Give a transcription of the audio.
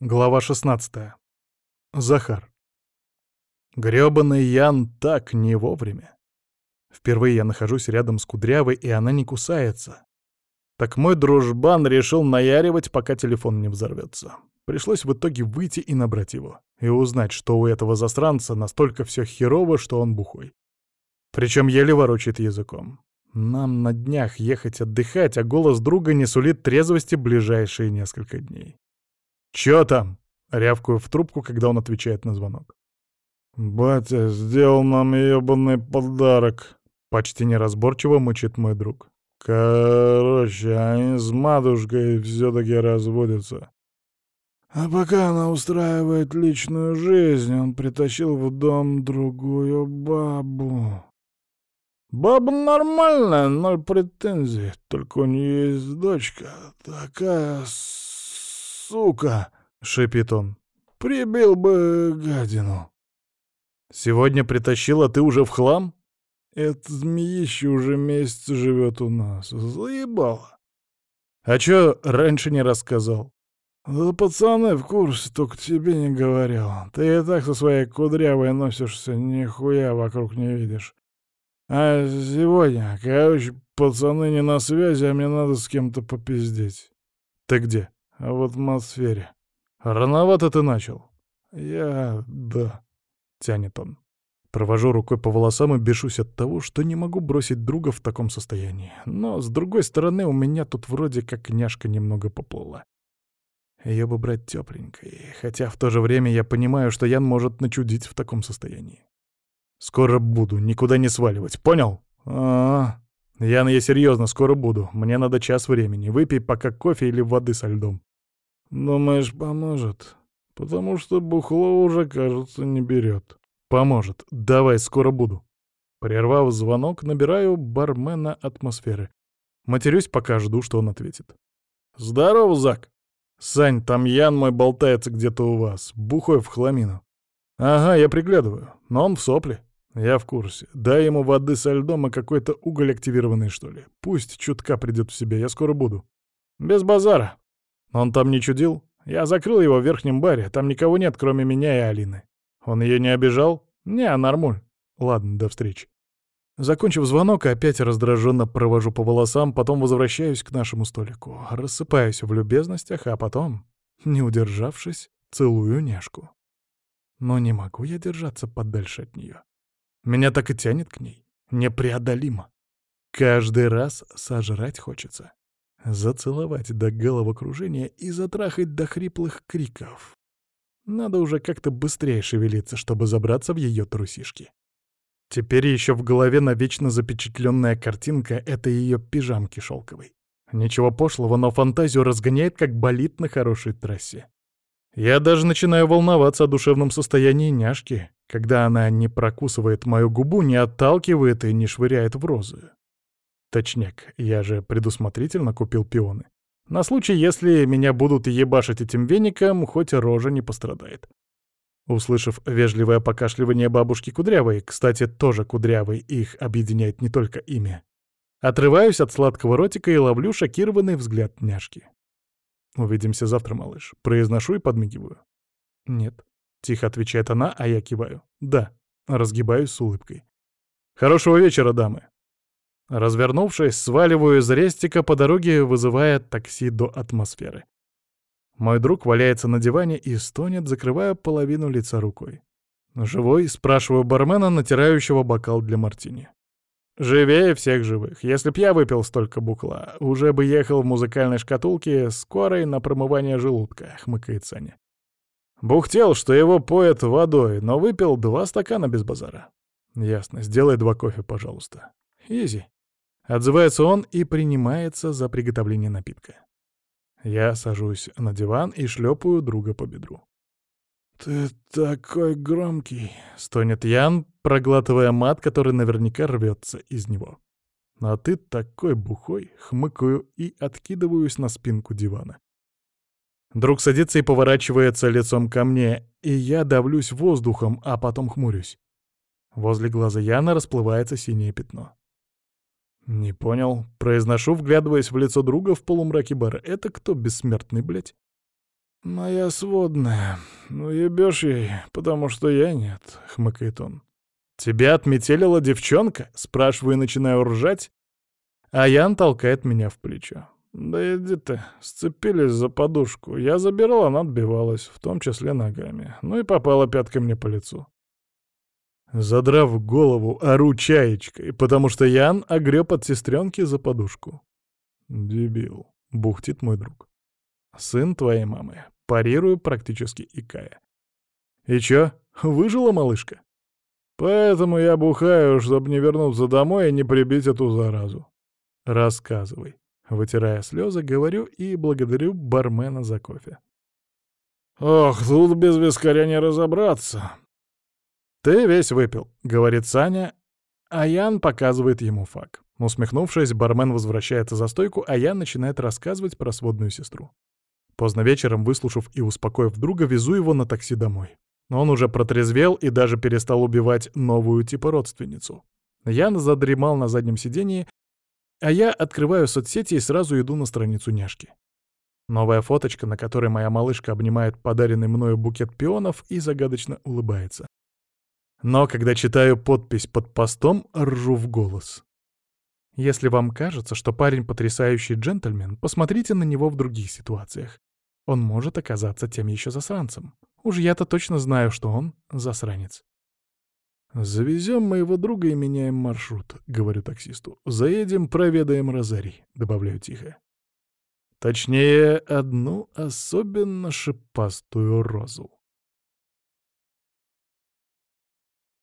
Глава 16. Захар. Грёбаный Ян так не вовремя. Впервые я нахожусь рядом с Кудрявой, и она не кусается. Так мой дружбан решил наяривать, пока телефон не взорвется. Пришлось в итоге выйти и набрать его. И узнать, что у этого засранца настолько все херово, что он бухой. Причем еле ворочает языком. Нам на днях ехать отдыхать, а голос друга не сулит трезвости ближайшие несколько дней. «Чё там?» — рявкую в трубку, когда он отвечает на звонок. «Батя сделал нам ёбаный подарок», — почти неразборчиво мычит мой друг. «Короче, они с матушкой все-таки разводятся. А пока она устраивает личную жизнь, он притащил в дом другую бабу. Баба нормальная, ноль претензий, только у нее есть дочка, такая сука!» — шипит он. «Прибил бы гадину!» «Сегодня притащил, а ты уже в хлам?» «Это змеище уже месяц живет у нас. Заебало!» «А чё раньше не рассказал?» «Да пацаны в курсе, только тебе не говорил. Ты и так со своей кудрявой носишься, нихуя вокруг не видишь. А сегодня, короче, пацаны не на связи, а мне надо с кем-то попиздеть». «Ты где?» А в атмосфере. Рановато ты начал. Я... да. Тянет он. Провожу рукой по волосам и бешусь от того, что не могу бросить друга в таком состоянии. Но, с другой стороны, у меня тут вроде как няшка немного поплыла. Ее бы брать тепленькой, хотя в то же время я понимаю, что Ян может начудить в таком состоянии. Скоро буду, никуда не сваливать, понял? А, -а. Ян, я серьезно, скоро буду. Мне надо час времени. Выпей пока кофе или воды со льдом. Думаешь, поможет? Потому что бухло уже, кажется, не берет. Поможет. Давай, скоро буду. Прервав звонок, набираю бармена атмосферы. Матерюсь, пока жду, что он ответит. «Здорово, Зак!» «Сань, там Ян мой болтается где-то у вас, бухой в хламину». «Ага, я приглядываю, но он в сопле». «Я в курсе. Дай ему воды со льдом и какой-то уголь активированный, что ли. Пусть чутка придет в себя, я скоро буду». «Без базара». Он там не чудил? Я закрыл его в верхнем баре, там никого нет, кроме меня и Алины. Он ее не обижал? Не, нормуль. Ладно, до встречи. Закончив звонок, опять раздраженно провожу по волосам, потом возвращаюсь к нашему столику, рассыпаюсь в любезностях, а потом, не удержавшись, целую няшку. Но не могу я держаться подальше от нее. Меня так и тянет к ней. Непреодолимо. Каждый раз сожрать хочется. Зацеловать до головокружения и затрахать до хриплых криков. Надо уже как-то быстрее шевелиться, чтобы забраться в ее трусишки. Теперь еще в голове навечно запечатленная картинка — это ее пижамки шелковой. Ничего пошлого, но фантазию разгоняет, как болит на хорошей трассе. Я даже начинаю волноваться о душевном состоянии няшки, когда она не прокусывает мою губу, не отталкивает и не швыряет в розы. Точняк, я же предусмотрительно купил пионы. На случай, если меня будут ебашить этим веником, хоть рожа не пострадает. Услышав вежливое покашливание бабушки Кудрявой, кстати, тоже Кудрявой, их объединяет не только имя, отрываюсь от сладкого ротика и ловлю шокированный взгляд няшки. «Увидимся завтра, малыш». Произношу и подмигиваю. «Нет», — тихо отвечает она, а я киваю. «Да», — разгибаюсь с улыбкой. «Хорошего вечера, дамы». Развернувшись, сваливаю из рестика по дороге, вызывая такси до атмосферы. Мой друг валяется на диване и стонет, закрывая половину лица рукой. «Живой?» — спрашиваю бармена, натирающего бокал для мартини. Живее всех живых. Если б я выпил столько букла, уже бы ехал в музыкальной шкатулке скорой на промывание желудка, хмыкает Саня. Бухтел, что его поят водой, но выпил два стакана без базара. Ясно, сделай два кофе, пожалуйста. Изи. Отзывается он и принимается за приготовление напитка. Я сажусь на диван и шлепаю друга по бедру. «Ты такой громкий», — стонет Ян, проглатывая мат, который наверняка рвется из него. «А ты такой бухой», — хмыкаю и откидываюсь на спинку дивана. Друг садится и поворачивается лицом ко мне, и я давлюсь воздухом, а потом хмурюсь. Возле глаза Яна расплывается синее пятно. «Не понял». Произношу, вглядываясь в лицо друга в полумраке бара. «Это кто, бессмертный, блядь?» «Моя сводная. Ну, ебёшь ей, потому что я нет», — хмыкает он. «Тебя отметелила девчонка?» — спрашиваю и начинаю ржать. А Ян толкает меня в плечо. «Да иди ты, сцепились за подушку. Я забирал, она отбивалась, в том числе ногами. Ну и попала пяткой мне по лицу». Задрав голову, ору чаечкой, потому что Ян огреб от сестренки за подушку. «Дебил», — бухтит мой друг. «Сын твоей мамы», — парирую практически икая. «И чё, выжила малышка?» «Поэтому я бухаю, чтобы не вернуться домой и не прибить эту заразу». «Рассказывай». Вытирая слезы, говорю и благодарю бармена за кофе. «Ох, тут без вискаря не разобраться». «Ты весь выпил», — говорит Саня, а Ян показывает ему фак. Усмехнувшись, бармен возвращается за стойку, а Ян начинает рассказывать про сводную сестру. Поздно вечером, выслушав и успокоив друга, везу его на такси домой. Он уже протрезвел и даже перестал убивать новую типа родственницу. Ян задремал на заднем сидении, а я открываю соцсети и сразу иду на страницу няшки. Новая фоточка, на которой моя малышка обнимает подаренный мною букет пионов и загадочно улыбается. Но когда читаю подпись под постом, ржу в голос. Если вам кажется, что парень потрясающий джентльмен, посмотрите на него в других ситуациях. Он может оказаться тем еще засранцем. Уж я-то точно знаю, что он засранец. «Завезем моего друга и меняем маршрут», — говорю таксисту. «Заедем, проведаем Розарий», — добавляю тихо. Точнее, одну особенно шипастую розу.